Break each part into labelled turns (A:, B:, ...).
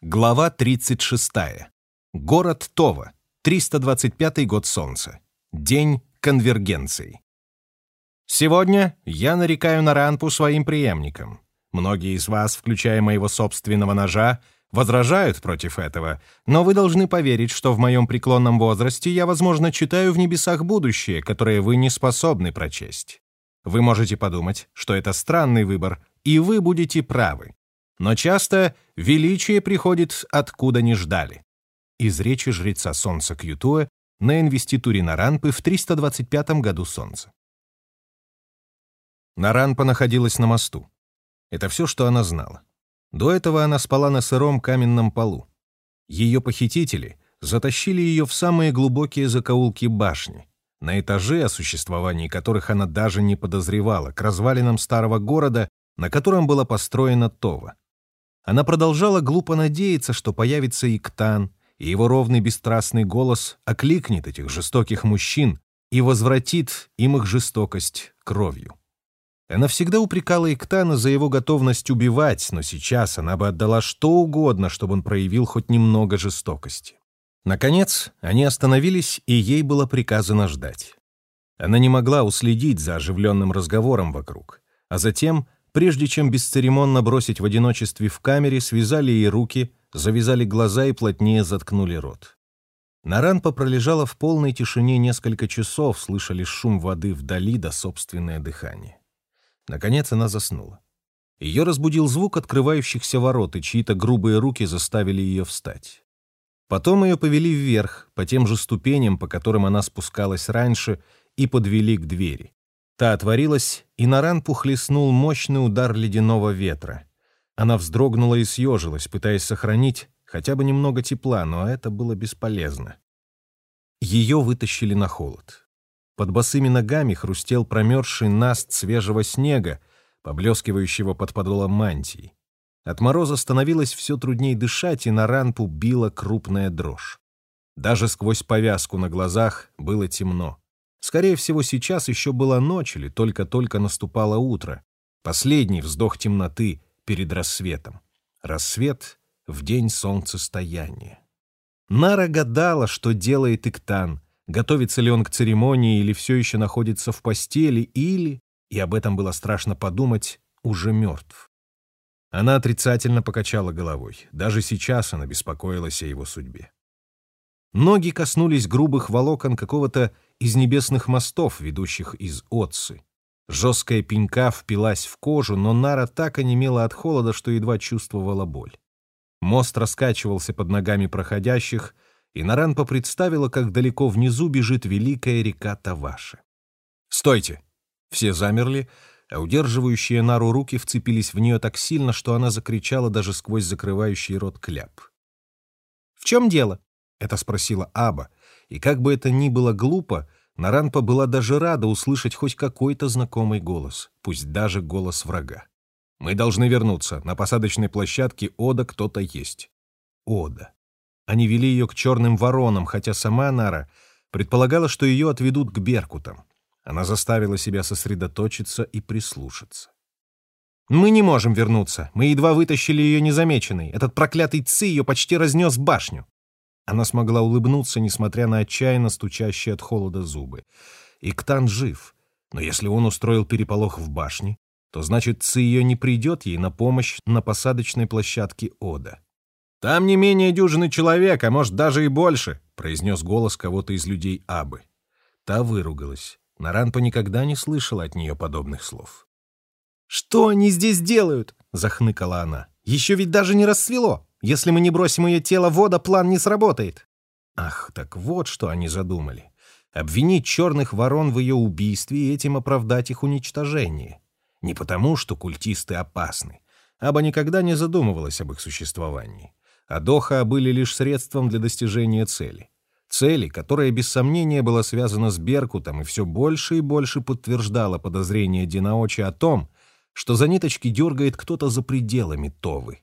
A: Глава 36. Город Това. 325 год Солнца. День конвергенции. Сегодня я нарекаю на Ранпу своим преемником. Многие из вас, включая моего собственного ножа, возражают против этого, но вы должны поверить, что в моем преклонном возрасте я, возможно, читаю в небесах будущее, которое вы не способны прочесть. Вы можете подумать, что это странный выбор, и вы будете правы. Но часто величие приходит откуда не ждали. Из речи жреца Солнца Кьютуэ на инвеституре Наранпы в 325 году Солнца. Наранпа находилась на мосту. Это все, что она знала. До этого она спала на сыром каменном полу. Ее похитители затащили ее в самые глубокие закоулки башни, на этаже, о существовании которых она даже не подозревала, к развалинам старого города, на котором была построена Това. Она продолжала глупо надеяться, что появится Иктан, и его ровный бесстрастный голос окликнет этих жестоких мужчин и возвратит им их жестокость кровью. Она всегда упрекала Иктана за его готовность убивать, но сейчас она бы отдала что угодно, чтобы он проявил хоть немного жестокости. Наконец, они остановились, и ей было приказано ждать. Она не могла уследить за оживленным разговором вокруг, а затем прежде чем бесцеремонно бросить в одиночестве в камере, связали ей руки, завязали глаза и плотнее заткнули рот. Наранпа пролежала в полной тишине несколько часов, слыша лишь шум воды вдали до собственное дыхание. Наконец она заснула. Ее разбудил звук открывающихся ворот, и чьи-то грубые руки заставили ее встать. Потом ее повели вверх, по тем же ступеням, по которым она спускалась раньше, и подвели к двери. Та отворилась, и на ранпу хлестнул мощный удар ледяного ветра. Она вздрогнула и съежилась, пытаясь сохранить хотя бы немного тепла, но это было бесполезно. Ее вытащили на холод. Под босыми ногами хрустел промерзший наст свежего снега, поблескивающего под подолом мантии. От мороза становилось все труднее дышать, и на ранпу била крупная дрожь. Даже сквозь повязку на глазах было темно. Скорее всего, сейчас еще была ночь или только-только наступало утро. Последний вздох темноты перед рассветом. Рассвет в день солнцестояния. Нара гадала, что делает Иктан, готовится ли он к церемонии или все еще находится в постели, или, и об этом было страшно подумать, уже мертв. Она отрицательно покачала головой. Даже сейчас она беспокоилась о его судьбе. Ноги коснулись грубых волокон какого-то из небесных мостов, ведущих из Отцы. Жесткая пенька впилась в кожу, но Нара так онемела от холода, что едва чувствовала боль. Мост раскачивался под ногами проходящих, и Наранпа представила, как далеко внизу бежит великая река Таваши. «Стойте!» Все замерли, а удерживающие Нару руки вцепились в нее так сильно, что она закричала даже сквозь закрывающий рот кляп. «В чем дело?» — это спросила Аба, и как бы это ни было глупо, Наранпа была даже рада услышать хоть какой-то знакомый голос, пусть даже голос врага. «Мы должны вернуться. На посадочной площадке Ода кто-то есть». Ода. Они вели ее к черным воронам, хотя сама Нара предполагала, что ее отведут к Беркутам. Она заставила себя сосредоточиться и прислушаться. «Мы не можем вернуться. Мы едва вытащили ее незамеченной. Этот проклятый Ци ее почти разнес башню. Она смогла улыбнуться, несмотря на отчаянно стучащие от холода зубы. Иктан жив, но если он устроил переполох в башне, то значит Цио не придет ей на помощь на посадочной площадке Ода. «Там не менее дюжины человек, а может даже и больше», произнес голос кого-то из людей Абы. Та выругалась. Наранпа никогда не слышала от нее подобных слов. «Что они здесь делают?» — захныкала она. «Еще ведь даже не рассвело!» Если мы не бросим ее тело в воду, план не сработает. Ах, так вот что они задумали. Обвинить черных ворон в ее убийстве и этим оправдать их уничтожение. Не потому, что культисты опасны. Аба никогда не задумывалась об их существовании. А Доха были лишь средством для достижения цели. Цели, которая без сомнения была связана с Беркутом и все больше и больше подтверждала подозрение Динаочи о том, что за ниточки дергает кто-то за пределами Товы.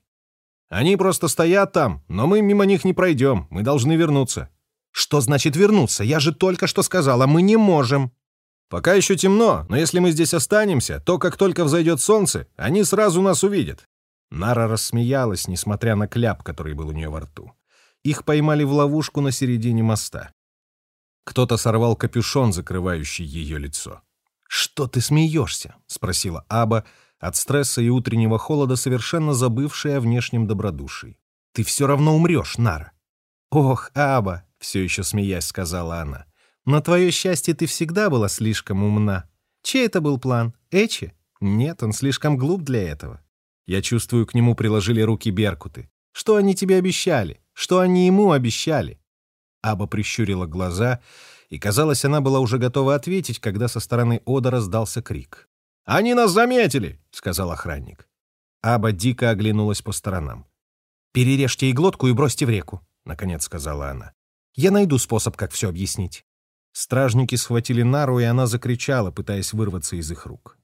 A: Они просто стоят там, но мы мимо них не пройдем. Мы должны вернуться». «Что значит вернуться? Я же только что сказала, мы не можем». «Пока еще темно, но если мы здесь останемся, то как только взойдет солнце, они сразу нас увидят. Нара рассмеялась, несмотря на кляп, который был у нее во рту. Их поймали в ловушку на середине моста. Кто-то сорвал капюшон, закрывающий ее лицо. «Что ты смеешься?» — спросила Аба, от стресса и утреннего холода совершенно забывшая о внешнем добродушии. «Ты все равно умрешь, Нара». «Ох, Аба!» — все еще смеясь сказала она. «На твое счастье ты всегда была слишком умна. Чей это был план? Эчи? Нет, он слишком глуп для этого. Я чувствую, к нему приложили руки беркуты. Что они тебе обещали? Что они ему обещали?» Аба прищурила глаза, и, казалось, она была уже готова ответить, когда со стороны Ода раздался крик. «Они нас заметили!» — сказал охранник. Аба дико оглянулась по сторонам. «Перережьте ей глотку и бросьте в реку», — наконец сказала она. «Я найду способ, как все объяснить». Стражники схватили Нару, и она закричала, пытаясь вырваться из их рук.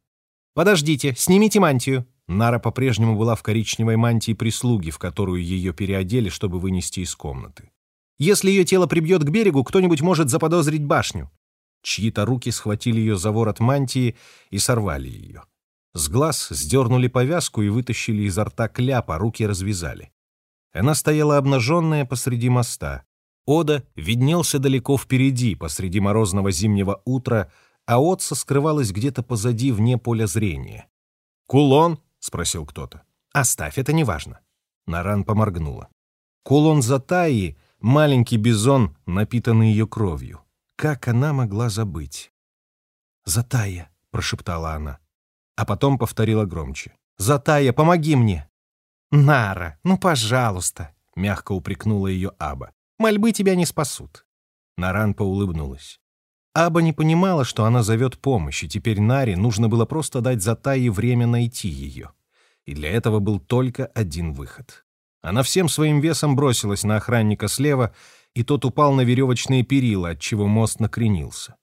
A: «Подождите, снимите мантию!» Нара по-прежнему была в коричневой мантии прислуги, в которую ее переодели, чтобы вынести из комнаты. «Если ее тело прибьет к берегу, кто-нибудь может заподозрить башню». Чьи-то руки схватили ее за ворот мантии и сорвали ее. С глаз сдернули повязку и вытащили изо рта кляп, а руки развязали. Она стояла обнаженная посреди моста. Ода виднелся далеко впереди, посреди морозного зимнего утра, а Отца скрывалась где-то позади, вне поля зрения. «Кулон?» — спросил кто-то. «Оставь, это неважно». Наран поморгнула. Кулон Затаи — маленький бизон, напитанный ее кровью. Как она могла забыть? «Затая», — прошептала она. А потом повторила громче. «Затая, помоги мне!» «Нара, ну, пожалуйста!» — мягко упрекнула ее Аба. «Мольбы тебя не спасут». Наран поулыбнулась. Аба не понимала, что она зовет помощь, и теперь Наре нужно было просто дать Затае время найти ее. И для этого был только один выход. Она всем своим весом бросилась на охранника слева, и тот упал на веревочные перила, отчего мост накренился.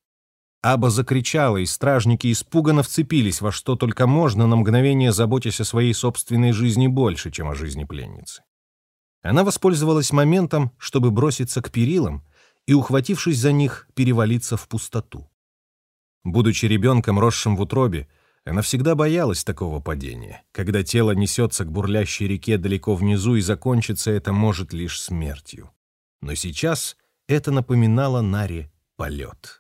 A: Аба закричала, и стражники испуганно вцепились во что только можно, на мгновение заботясь о своей собственной жизни больше, чем о жизни пленницы. Она воспользовалась моментом, чтобы броситься к перилам, и, ухватившись за них, перевалиться в пустоту. Будучи ребенком, росшим в утробе, она всегда боялась такого падения, когда тело несется к бурлящей реке далеко внизу, и закончится это может лишь смертью. Но сейчас это напоминало Наре полет.